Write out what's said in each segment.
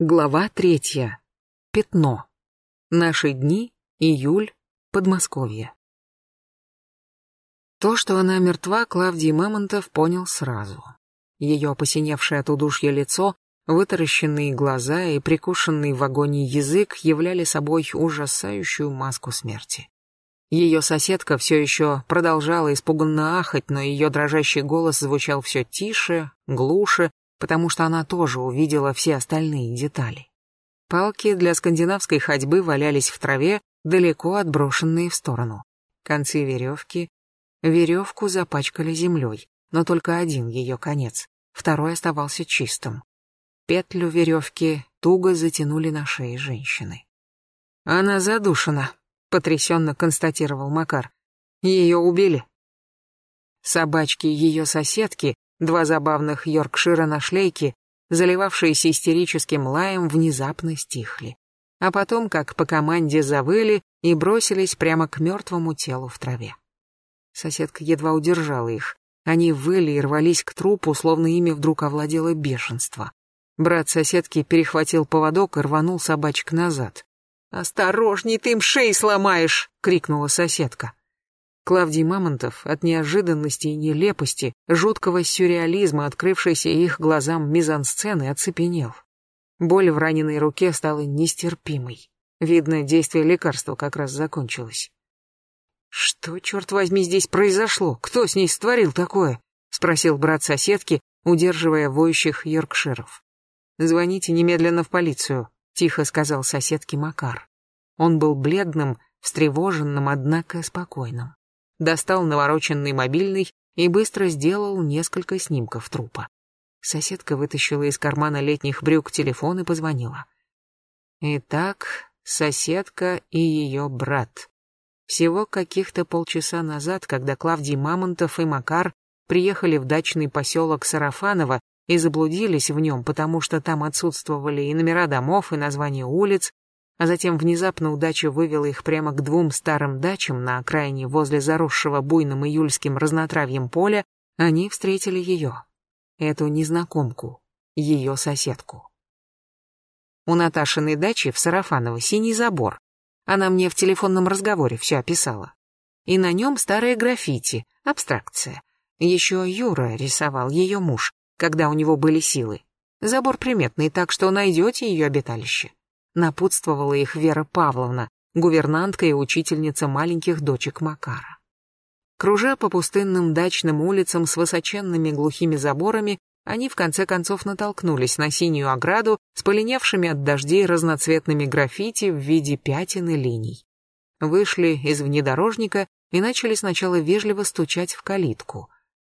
Глава третья. Пятно. Наши дни. Июль. Подмосковье. То, что она мертва, Клавдий Мамонтов понял сразу. Ее посиневшее от удушья лицо, вытаращенные глаза и прикушенный в агонии язык являли собой ужасающую маску смерти. Ее соседка все еще продолжала испуганно ахать, но ее дрожащий голос звучал все тише, глуше, потому что она тоже увидела все остальные детали. Палки для скандинавской ходьбы валялись в траве, далеко отброшенные в сторону. Концы веревки... Веревку запачкали землей, но только один ее конец, второй оставался чистым. Петлю веревки туго затянули на шее женщины. «Она задушена», — потрясенно констатировал Макар. «Ее убили». Собачки ее соседки Два забавных Йоркшира на шлейке, заливавшиеся истерическим лаем, внезапно стихли. А потом, как по команде, завыли и бросились прямо к мертвому телу в траве. Соседка едва удержала их. Они выли и рвались к трупу, словно ими вдруг овладело бешенство. Брат соседки перехватил поводок и рванул собачек назад. «Осторожней, ты им шеи сломаешь!» — крикнула соседка. Клавдий Мамонтов от неожиданности и нелепости, жуткого сюрреализма, открывшейся их глазам мизансцены, оцепенел. Боль в раненой руке стала нестерпимой. Видно, действие лекарства как раз закончилось. «Что, черт возьми, здесь произошло? Кто с ней створил такое?» — спросил брат соседки, удерживая воющих йоркширов. «Звоните немедленно в полицию», — тихо сказал соседке Макар. Он был бледным, встревоженным, однако спокойным достал навороченный мобильный и быстро сделал несколько снимков трупа. Соседка вытащила из кармана летних брюк телефон и позвонила. Итак, соседка и ее брат. Всего каких-то полчаса назад, когда Клавдий Мамонтов и Макар приехали в дачный поселок Сарафаново и заблудились в нем, потому что там отсутствовали и номера домов, и названия улиц, а затем внезапно удача вывела их прямо к двум старым дачам на окраине возле заросшего буйным июльским разнотравьем поля, они встретили ее, эту незнакомку, ее соседку. У Наташиной дачи в Сарафаново синий забор. Она мне в телефонном разговоре все описала. И на нем старые граффити, абстракция. Еще Юра рисовал ее муж, когда у него были силы. Забор приметный, так что найдете ее обиталище напутствовала их Вера Павловна, гувернантка и учительница маленьких дочек Макара. Кружа по пустынным дачным улицам с высоченными глухими заборами, они в конце концов натолкнулись на синюю ограду с полиневшими от дождей разноцветными граффити в виде пятен и линий. Вышли из внедорожника и начали сначала вежливо стучать в калитку,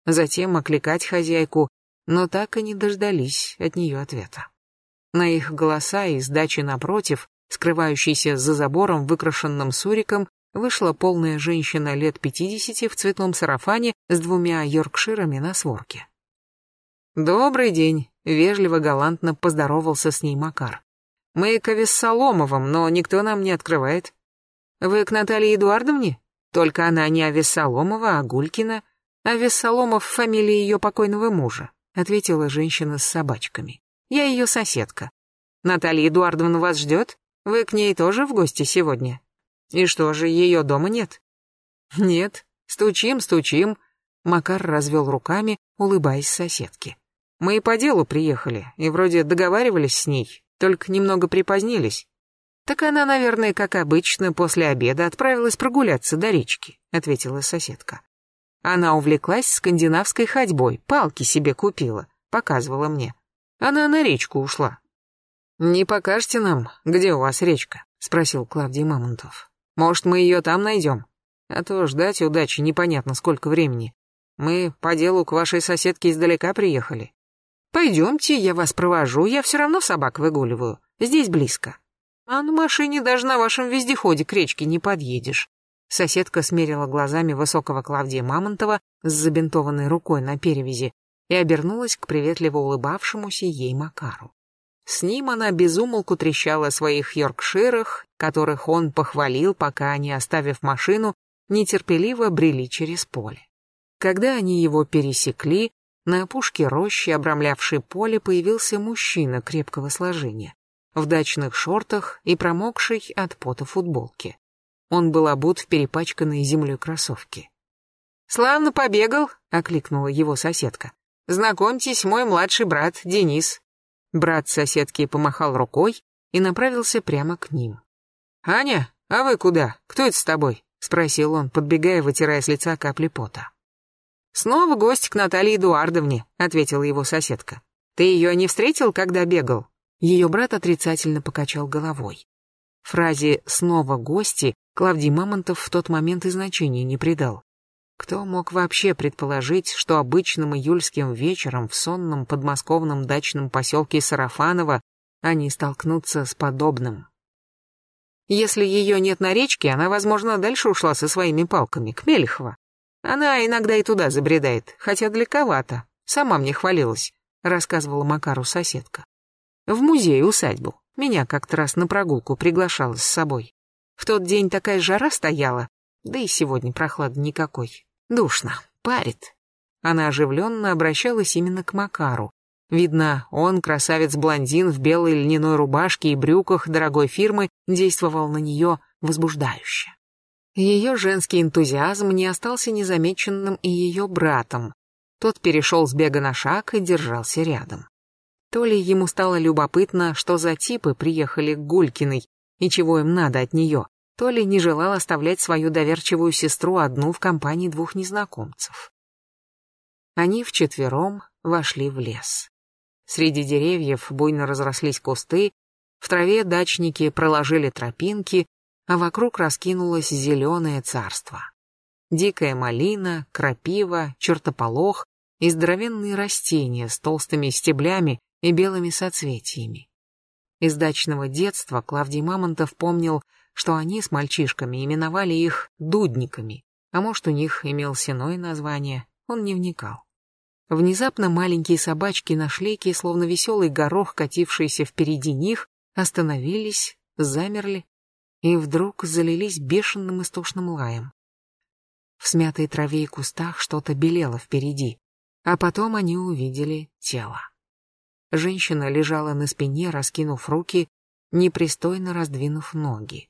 затем окликать хозяйку, но так и не дождались от нее ответа. На их голоса из дачи напротив, скрывающейся за забором, выкрашенным суриком, вышла полная женщина лет пятидесяти в цветном сарафане с двумя йоркширами на сворке. «Добрый день», — вежливо галантно поздоровался с ней Макар. «Мы к Авессаломовым, но никто нам не открывает». «Вы к Наталье Эдуардовне? Только она не Авессаломова, а Гулькина. Авессаломов — фамилия ее покойного мужа», — ответила женщина с собачками. Я ее соседка. Наталья Эдуардовна вас ждет? Вы к ней тоже в гости сегодня? И что же, ее дома нет? Нет. Стучим, стучим. Макар развел руками, улыбаясь соседке. Мы и по делу приехали, и вроде договаривались с ней, только немного припозднились. Так она, наверное, как обычно, после обеда отправилась прогуляться до речки, ответила соседка. Она увлеклась скандинавской ходьбой, палки себе купила, показывала мне. Она на речку ушла. «Не покажете нам, где у вас речка?» — спросил Клавдий Мамонтов. «Может, мы ее там найдем? А то ждать удачи непонятно сколько времени. Мы по делу к вашей соседке издалека приехали. Пойдемте, я вас провожу, я все равно собак выгуливаю. Здесь близко. А на машине даже на вашем вездеходе к речке не подъедешь». Соседка смерила глазами высокого Клавдия Мамонтова с забинтованной рукой на перевязи и обернулась к приветливо улыбавшемуся ей Макару. С ним она безумолку трещала о своих йоркширах, которых он похвалил, пока они, оставив машину, нетерпеливо брели через поле. Когда они его пересекли, на опушке рощи, обрамлявшей поле, появился мужчина крепкого сложения. в дачных шортах и промокшей от пота футболке. Он был обут в перепачканные землей кроссовки. «Славно побегал», — окликнула его соседка. «Знакомьтесь, мой младший брат Денис». Брат соседки помахал рукой и направился прямо к ним. «Аня, а вы куда? Кто это с тобой?» — спросил он, подбегая, вытирая с лица капли пота. «Снова гость к Наталье Эдуардовне», — ответила его соседка. «Ты ее не встретил, когда бегал?» Ее брат отрицательно покачал головой. Фразе «снова гости» Клавдий Мамонтов в тот момент и значения не придал. Кто мог вообще предположить, что обычным июльским вечером в сонном подмосковном дачном поселке Сарафаново они столкнутся с подобным? Если ее нет на речке, она, возможно, дальше ушла со своими палками, к Мелехова. Она иногда и туда забредает, хотя далековато. Сама мне хвалилась, рассказывала Макару соседка. В музей усадьбу. Меня как-то раз на прогулку приглашала с собой. В тот день такая жара стояла, да и сегодня прохлады никакой. Душно, парит. Она оживленно обращалась именно к Макару. Видно, он, красавец-блондин в белой льняной рубашке и брюках дорогой фирмы, действовал на нее возбуждающе. Ее женский энтузиазм не остался незамеченным и ее братом. Тот перешел с бега на шаг и держался рядом. То ли ему стало любопытно, что за типы приехали к Гулькиной и чего им надо от нее, то ли не желал оставлять свою доверчивую сестру одну в компании двух незнакомцев. Они вчетвером вошли в лес. Среди деревьев буйно разрослись кусты, в траве дачники проложили тропинки, а вокруг раскинулось зеленое царство. Дикая малина, крапива, чертополох и здоровенные растения с толстыми стеблями и белыми соцветиями. Из дачного детства Клавдий Мамонтов помнил, что они с мальчишками именовали их дудниками, а может, у них имелось иное название, он не вникал. Внезапно маленькие собачки на шлейке, словно веселый горох, катившийся впереди них, остановились, замерли и вдруг залились бешеным истошным лаем. В смятой траве и кустах что-то белело впереди, а потом они увидели тело. Женщина лежала на спине, раскинув руки, непристойно раздвинув ноги.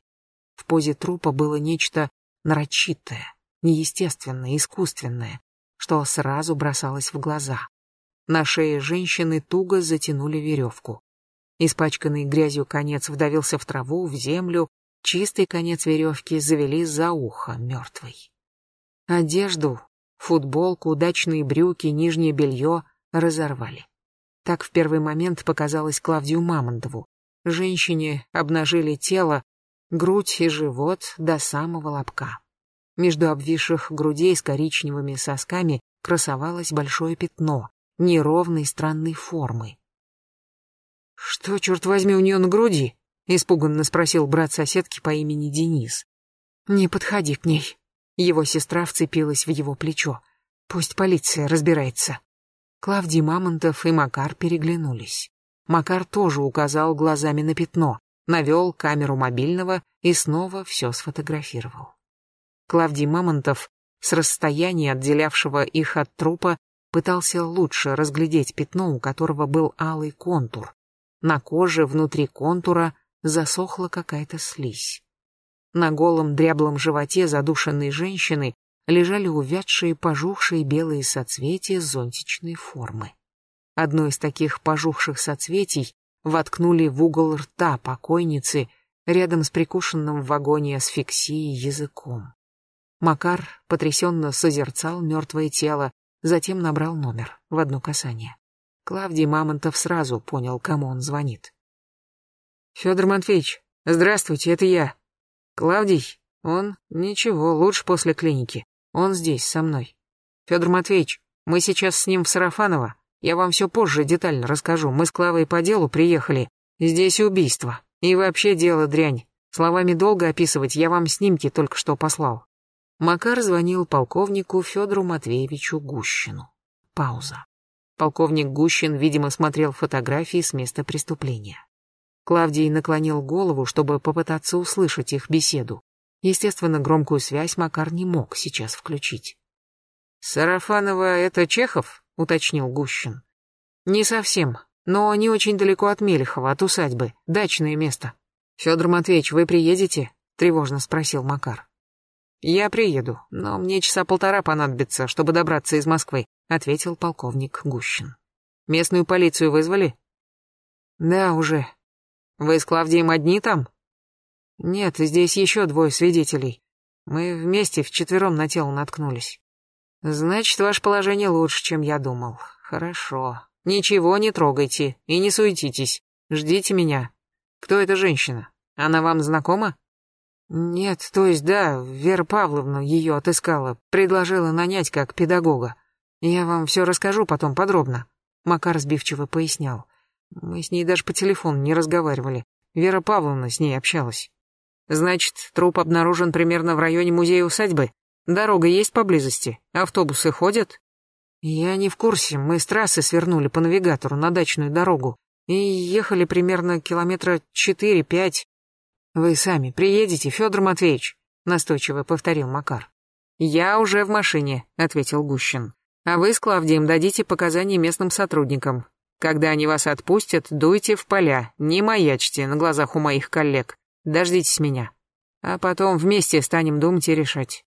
В позе трупа было нечто нарочитое, неестественное, искусственное, что сразу бросалось в глаза. На шее женщины туго затянули веревку. Испачканный грязью конец вдавился в траву, в землю, Чистый конец веревки завели за ухо мертвой. Одежду, футболку, удачные брюки, нижнее белье разорвали. Так в первый момент показалось Клавдию Мамонтову. Женщине обнажили тело, грудь и живот до самого лобка. Между обвисших грудей с коричневыми сосками красовалось большое пятно, неровной странной формы. «Что, черт возьми, у нее на груди?» — испуганно спросил брат соседки по имени Денис. «Не подходи к ней». Его сестра вцепилась в его плечо. «Пусть полиция разбирается». Клавдий Мамонтов и Макар переглянулись. Макар тоже указал глазами на пятно, навел камеру мобильного и снова все сфотографировал. Клавдий Мамонтов, с расстояния, отделявшего их от трупа, пытался лучше разглядеть пятно, у которого был алый контур. На коже внутри контура засохла какая-то слизь. На голом дряблом животе задушенной женщины лежали увядшие пожухшие белые соцветия зонтичной формы. Одно из таких пожухших соцветий воткнули в угол рта покойницы рядом с прикушенным в вагоне асфиксией языком. Макар потрясенно созерцал мертвое тело, затем набрал номер в одно касание. Клавдий Мамонтов сразу понял, кому он звонит. Федор Матвеевич, здравствуйте, это я. Клавдий, он ничего, лучше после клиники. Он здесь, со мной. Федор Матвеевич, мы сейчас с ним в Сарафаново. Я вам все позже детально расскажу. Мы с Клавой по делу приехали. Здесь убийство. И вообще дело дрянь. Словами долго описывать, я вам снимки только что послал. Макар звонил полковнику Федору Матвеевичу Гущину. Пауза. Полковник Гущин, видимо, смотрел фотографии с места преступления. Клавдий наклонил голову, чтобы попытаться услышать их беседу. Естественно, громкую связь Макар не мог сейчас включить. «Сарафанова — это Чехов?» — уточнил Гущин. «Не совсем. но не очень далеко от Мелехова, от усадьбы, дачное место. Федор Матвеевич, вы приедете? Тревожно спросил Макар. Я приеду, но мне часа полтора понадобится, чтобы добраться из Москвы, ответил полковник Гущин. Местную полицию вызвали? Да, уже. Вы с Клавдием одни там? Нет, здесь еще двое свидетелей. Мы вместе вчетвером на тело наткнулись. Значит, ваше положение лучше, чем я думал. Хорошо. Ничего не трогайте и не суетитесь. Ждите меня. Кто эта женщина? Она вам знакома? Нет, то есть да, Вера Павловна ее отыскала, предложила нанять как педагога. Я вам все расскажу потом подробно. Макар сбивчиво пояснял. Мы с ней даже по телефону не разговаривали. Вера Павловна с ней общалась. Значит, труп обнаружен примерно в районе музея-усадьбы? Дорога есть поблизости? Автобусы ходят? Я не в курсе, мы с трассы свернули по навигатору на дачную дорогу и ехали примерно километра четыре-пять. Вы сами приедете, Федор Матвеевич, настойчиво повторил Макар. Я уже в машине, ответил Гущин. А вы с Клавдием дадите показания местным сотрудникам. Когда они вас отпустят, дуйте в поля, не маячьте на глазах у моих коллег. Дождитесь меня. А потом вместе станем думать и решать.